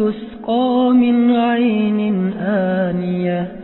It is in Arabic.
تسقى من عين آنية.